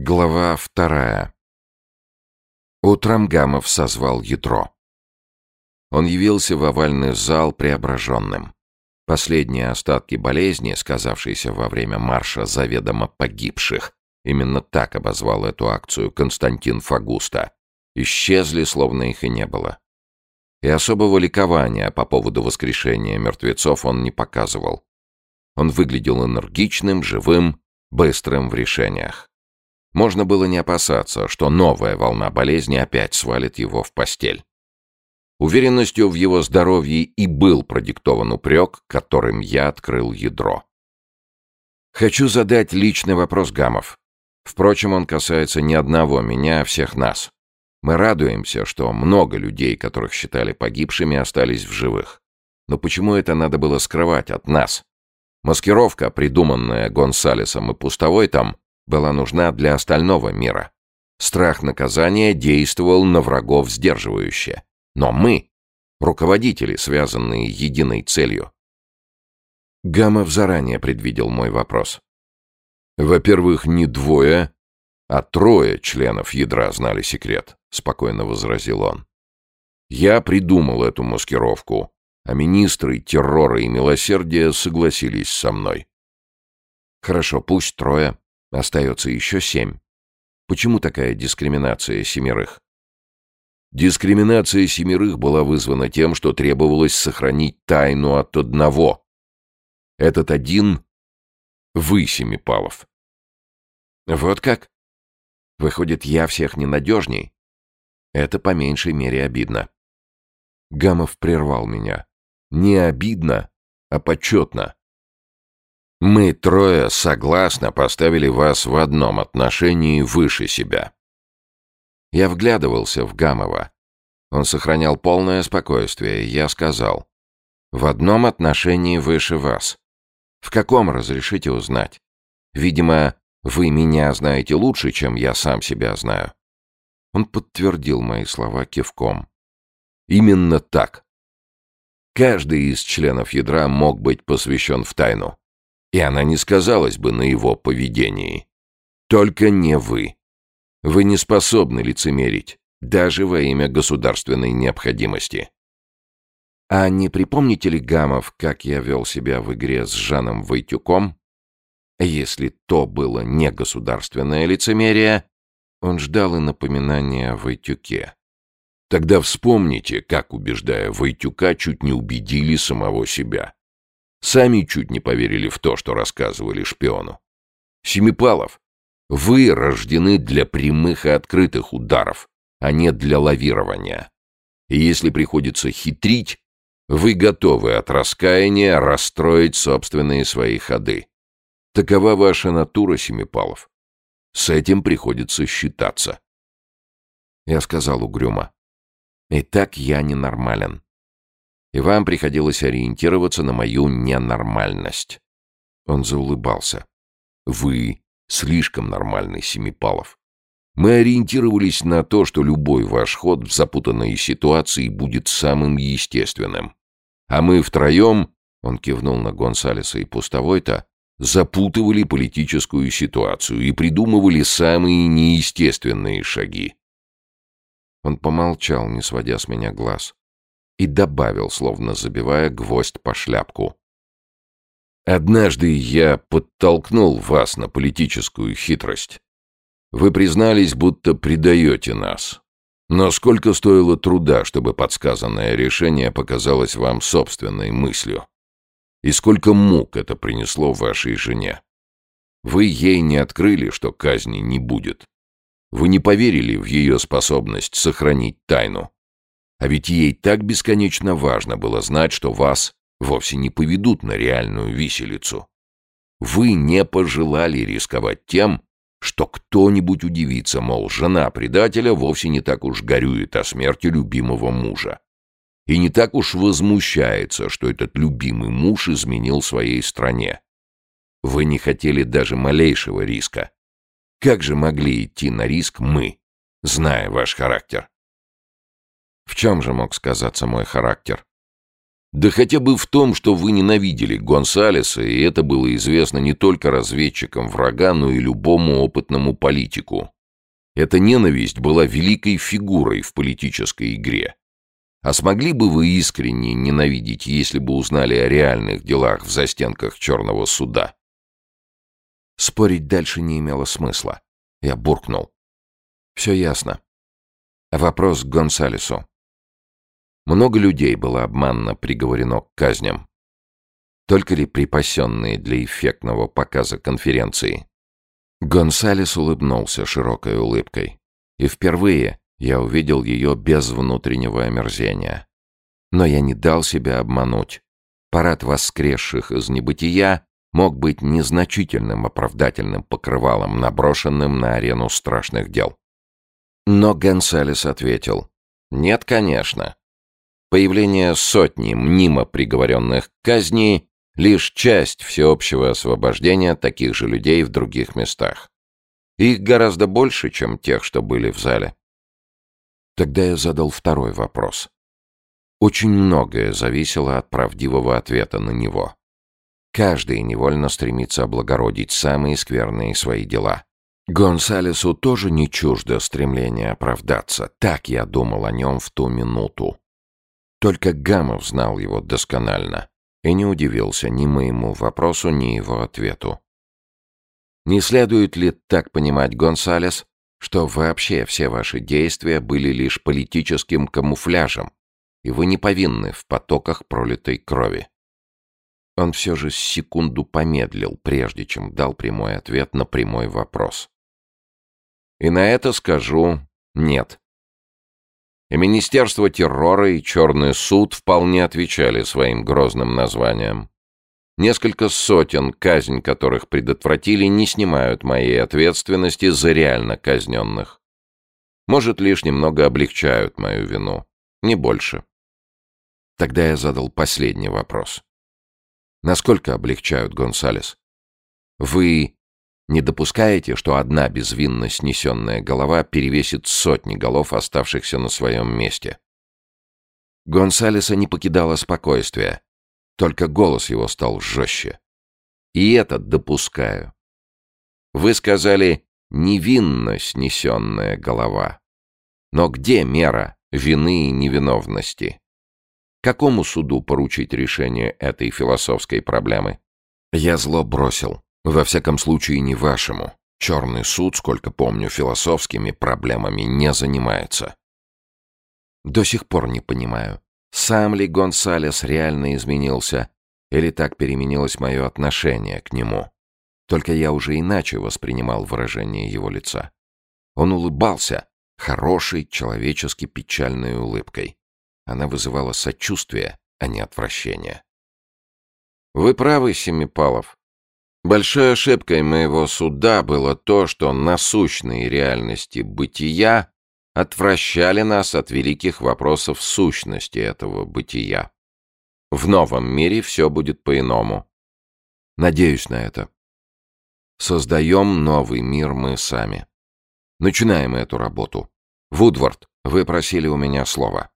Глава вторая. Утром Гамов созвал ядро. Он явился в овальный зал преображенным. Последние остатки болезни, сказавшиеся во время марша заведомо погибших, именно так обозвал эту акцию Константин Фагуста, исчезли, словно их и не было. И особого ликования по поводу воскрешения мертвецов он не показывал. Он выглядел энергичным, живым, быстрым в решениях. Можно было не опасаться, что новая волна болезни опять свалит его в постель. Уверенностью в его здоровье и был продиктован упрек, которым я открыл ядро. Хочу задать личный вопрос Гамов. Впрочем, он касается не одного меня, а всех нас. Мы радуемся, что много людей, которых считали погибшими, остались в живых. Но почему это надо было скрывать от нас? Маскировка, придуманная Гонсалесом и Пустовой там, была нужна для остального мира. Страх наказания действовал на врагов сдерживающе. Но мы — руководители, связанные единой целью. Гамов заранее предвидел мой вопрос. «Во-первых, не двое, а трое членов ядра знали секрет», — спокойно возразил он. «Я придумал эту маскировку, а министры террора и милосердия согласились со мной». «Хорошо, пусть трое. Остается еще семь. Почему такая дискриминация семерых? Дискриминация семерых была вызвана тем, что требовалось сохранить тайну от одного. Этот один — вы, Семипалов. Вот как? Выходит, я всех ненадежней? Это по меньшей мере обидно. Гамов прервал меня. Не обидно, а почетно. Мы трое согласно поставили вас в одном отношении выше себя. Я вглядывался в Гамова. Он сохранял полное спокойствие. Я сказал, в одном отношении выше вас. В каком разрешите узнать? Видимо, вы меня знаете лучше, чем я сам себя знаю. Он подтвердил мои слова кивком. Именно так. Каждый из членов ядра мог быть посвящен в тайну и она не сказалась бы на его поведении. Только не вы. Вы не способны лицемерить, даже во имя государственной необходимости. А не припомните ли, Гамов, как я вел себя в игре с Жаном Войтюком? Если то было не государственное лицемерие, он ждал и напоминания о Войтюке. Тогда вспомните, как, убеждая Войтюка, чуть не убедили самого себя. Сами чуть не поверили в то, что рассказывали шпиону. Семипалов, вы рождены для прямых и открытых ударов, а не для лавирования. И если приходится хитрить, вы готовы от раскаяния расстроить собственные свои ходы. Такова ваша натура, Семипалов. С этим приходится считаться. Я сказал угрюмо. И так я ненормален и вам приходилось ориентироваться на мою ненормальность. Он заулыбался. Вы слишком нормальный, Семипалов. Мы ориентировались на то, что любой ваш ход в запутанной ситуации будет самым естественным. А мы втроем, он кивнул на Гонсалеса и Пустовой-то, запутывали политическую ситуацию и придумывали самые неестественные шаги. Он помолчал, не сводя с меня глаз и добавил, словно забивая гвоздь по шляпку. «Однажды я подтолкнул вас на политическую хитрость. Вы признались, будто предаете нас. Но сколько стоило труда, чтобы подсказанное решение показалось вам собственной мыслью? И сколько мук это принесло вашей жене? Вы ей не открыли, что казни не будет. Вы не поверили в ее способность сохранить тайну. А ведь ей так бесконечно важно было знать, что вас вовсе не поведут на реальную виселицу. Вы не пожелали рисковать тем, что кто-нибудь удивится, мол, жена предателя вовсе не так уж горюет о смерти любимого мужа. И не так уж возмущается, что этот любимый муж изменил своей стране. Вы не хотели даже малейшего риска. Как же могли идти на риск мы, зная ваш характер? В чем же мог сказаться мой характер? Да хотя бы в том, что вы ненавидели Гонсалеса, и это было известно не только разведчикам врага, но и любому опытному политику. Эта ненависть была великой фигурой в политической игре. А смогли бы вы искренне ненавидеть, если бы узнали о реальных делах в застенках Черного суда? Спорить дальше не имело смысла. Я буркнул. Все ясно. Вопрос к Гонсалесу. Много людей было обманно приговорено к казням. Только ли припасенные для эффектного показа конференции? Гонсалес улыбнулся широкой улыбкой. И впервые я увидел ее без внутреннего омерзения. Но я не дал себя обмануть. Парад воскресших из небытия мог быть незначительным оправдательным покрывалом, наброшенным на арену страшных дел. Но Гонсалес ответил, «Нет, конечно. Появление сотни мнимо приговоренных к казни — лишь часть всеобщего освобождения таких же людей в других местах. Их гораздо больше, чем тех, что были в зале. Тогда я задал второй вопрос. Очень многое зависело от правдивого ответа на него. Каждый невольно стремится облагородить самые скверные свои дела. Гонсалесу тоже не чуждо стремление оправдаться. Так я думал о нем в ту минуту. Только Гамов знал его досконально и не удивился ни моему вопросу, ни его ответу. Не следует ли так понимать, Гонсалес, что вообще все ваши действия были лишь политическим камуфляжем, и вы не повинны в потоках пролитой крови? Он все же секунду помедлил, прежде чем дал прямой ответ на прямой вопрос. И на это скажу «нет». И Министерство террора, и Черный суд вполне отвечали своим грозным названиям. Несколько сотен, казнь которых предотвратили, не снимают моей ответственности за реально казненных. Может, лишь немного облегчают мою вину. Не больше. Тогда я задал последний вопрос. Насколько облегчают Гонсалес? Вы не допускаете, что одна безвинно снесенная голова перевесит сотни голов, оставшихся на своем месте? Гонсалеса не покидало спокойствие, только голос его стал жестче. И это допускаю. Вы сказали «невинно снесенная голова». Но где мера вины и невиновности? Какому суду поручить решение этой философской проблемы? Я зло бросил. Во всяком случае, не вашему. Черный суд, сколько помню, философскими проблемами не занимается. До сих пор не понимаю, сам ли Гонсалес реально изменился, или так переменилось мое отношение к нему. Только я уже иначе воспринимал выражение его лица. Он улыбался, хорошей, человечески печальной улыбкой. Она вызывала сочувствие, а не отвращение. «Вы правы, Семипалов. Большой ошибкой моего суда было то, что насущные реальности бытия отвращали нас от великих вопросов сущности этого бытия. В новом мире все будет по-иному. Надеюсь на это. Создаем новый мир мы сами. Начинаем эту работу. Вудвард, вы просили у меня слова.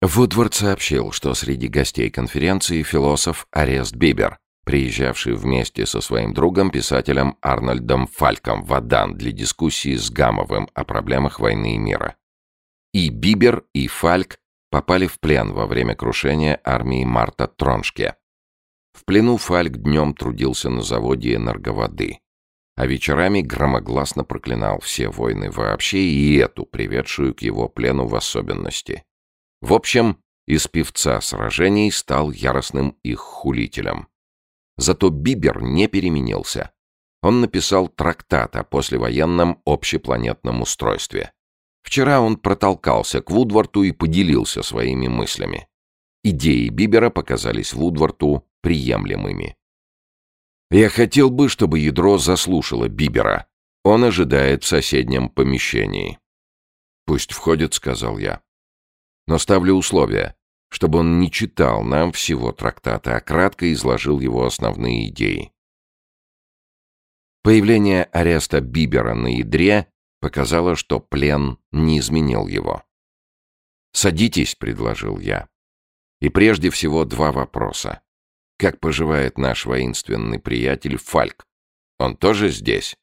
Вудвард сообщил, что среди гостей конференции философ Арест Бибер, приезжавший вместе со своим другом, писателем Арнольдом Фальком в Адан для дискуссии с Гамовым о проблемах войны и мира. И Бибер, и Фальк попали в плен во время крушения армии Марта Троншке. В плену Фальк днем трудился на заводе энерговоды, а вечерами громогласно проклинал все войны вообще и эту, приведшую к его плену в особенности. В общем, из певца сражений стал яростным их хулителем. Зато Бибер не переменился. Он написал трактат о послевоенном общепланетном устройстве. Вчера он протолкался к Вудворту и поделился своими мыслями. Идеи Бибера показались Вудворту приемлемыми. «Я хотел бы, чтобы ядро заслушало Бибера. Он ожидает в соседнем помещении». «Пусть входит», — сказал я. «Но ставлю условие чтобы он не читал нам всего трактата, а кратко изложил его основные идеи. Появление ареста Бибера на ядре показало, что плен не изменил его. «Садитесь», — предложил я. И прежде всего два вопроса. Как поживает наш воинственный приятель Фальк? Он тоже здесь?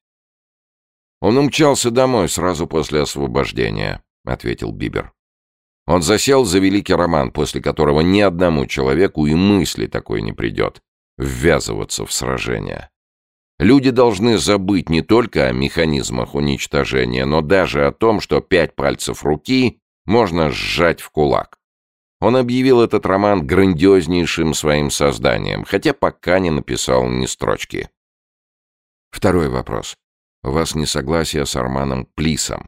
Он умчался домой сразу после освобождения, ответил Бибер. Он засел за великий роман, после которого ни одному человеку и мысли такой не придет ввязываться в сражение. Люди должны забыть не только о механизмах уничтожения, но даже о том, что пять пальцев руки можно сжать в кулак. Он объявил этот роман грандиознейшим своим созданием, хотя пока не написал ни строчки. Второй вопрос. У вас несогласие с Арманом Плисом.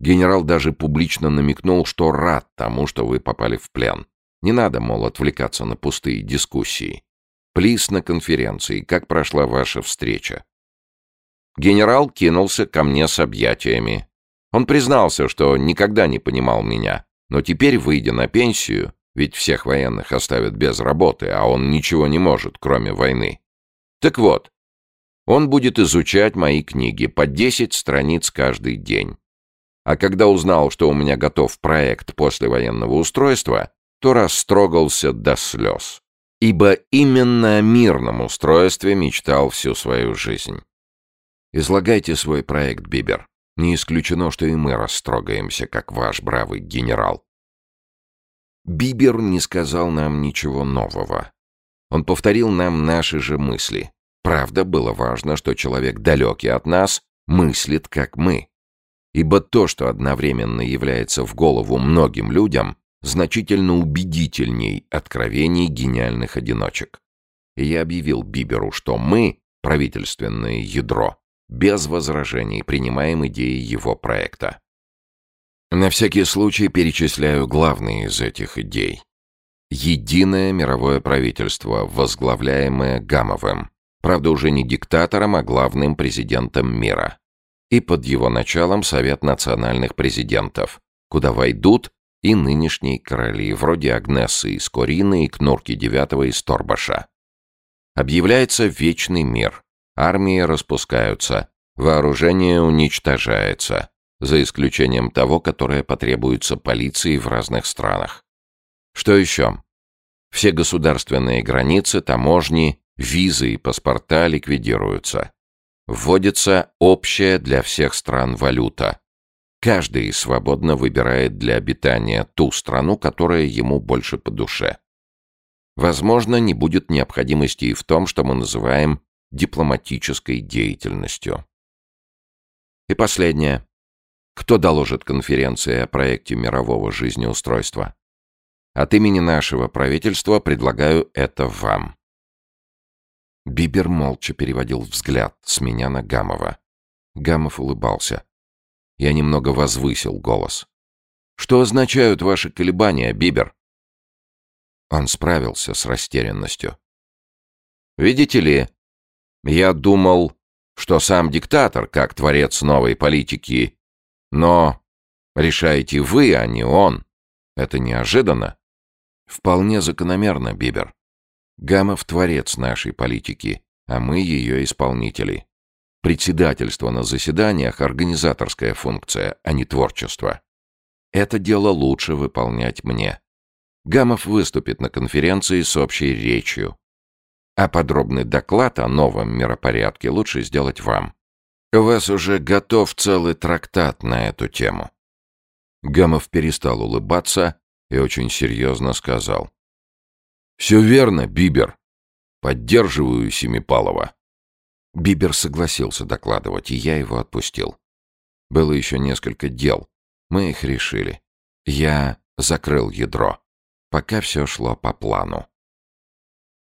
Генерал даже публично намекнул, что рад тому, что вы попали в плен. Не надо, мол, отвлекаться на пустые дискуссии. Плис на конференции. Как прошла ваша встреча? Генерал кинулся ко мне с объятиями. Он признался, что никогда не понимал меня, но теперь, выйдя на пенсию, ведь всех военных оставят без работы, а он ничего не может, кроме войны. Так вот, он будет изучать мои книги по 10 страниц каждый день. А когда узнал, что у меня готов проект послевоенного устройства, то растрогался до слез ибо именно о мирном устройстве мечтал всю свою жизнь. Излагайте свой проект, Бибер. Не исключено, что и мы растрогаемся, как ваш бравый генерал. Бибер не сказал нам ничего нового. Он повторил нам наши же мысли. Правда, было важно, что человек далекий от нас мыслит, как мы. Ибо то, что одновременно является в голову многим людям, значительно убедительней откровений гениальных одиночек. И я объявил Биберу, что мы, правительственное ядро, без возражений принимаем идеи его проекта. На всякий случай перечисляю главные из этих идей. Единое мировое правительство, возглавляемое Гамовым, правда уже не диктатором, а главным президентом мира. И под его началом Совет национальных президентов, куда войдут и нынешние короли, вроде Агнессы из Корины и Кнурки девятого из Торбаша. Объявляется вечный мир, армии распускаются, вооружение уничтожается, за исключением того, которое потребуется полиции в разных странах. Что еще? Все государственные границы, таможни, визы и паспорта ликвидируются. Вводится общая для всех стран валюта, Каждый свободно выбирает для обитания ту страну, которая ему больше по душе. Возможно, не будет необходимости и в том, что мы называем дипломатической деятельностью. И последнее. Кто доложит конференции о проекте мирового жизнеустройства? От имени нашего правительства предлагаю это вам. Бибер молча переводил взгляд с меня на Гамова. Гамов улыбался. Я немного возвысил голос. «Что означают ваши колебания, Бибер?» Он справился с растерянностью. «Видите ли, я думал, что сам диктатор, как творец новой политики, но решаете вы, а не он. Это неожиданно?» «Вполне закономерно, Бибер. Гамов — творец нашей политики, а мы ее исполнители. Председательство на заседаниях — организаторская функция, а не творчество. Это дело лучше выполнять мне. Гамов выступит на конференции с общей речью. А подробный доклад о новом миропорядке лучше сделать вам. У вас уже готов целый трактат на эту тему. Гамов перестал улыбаться и очень серьезно сказал. «Все верно, Бибер. Поддерживаю Семипалова». Бибер согласился докладывать, и я его отпустил. Было еще несколько дел. Мы их решили. Я закрыл ядро. Пока все шло по плану.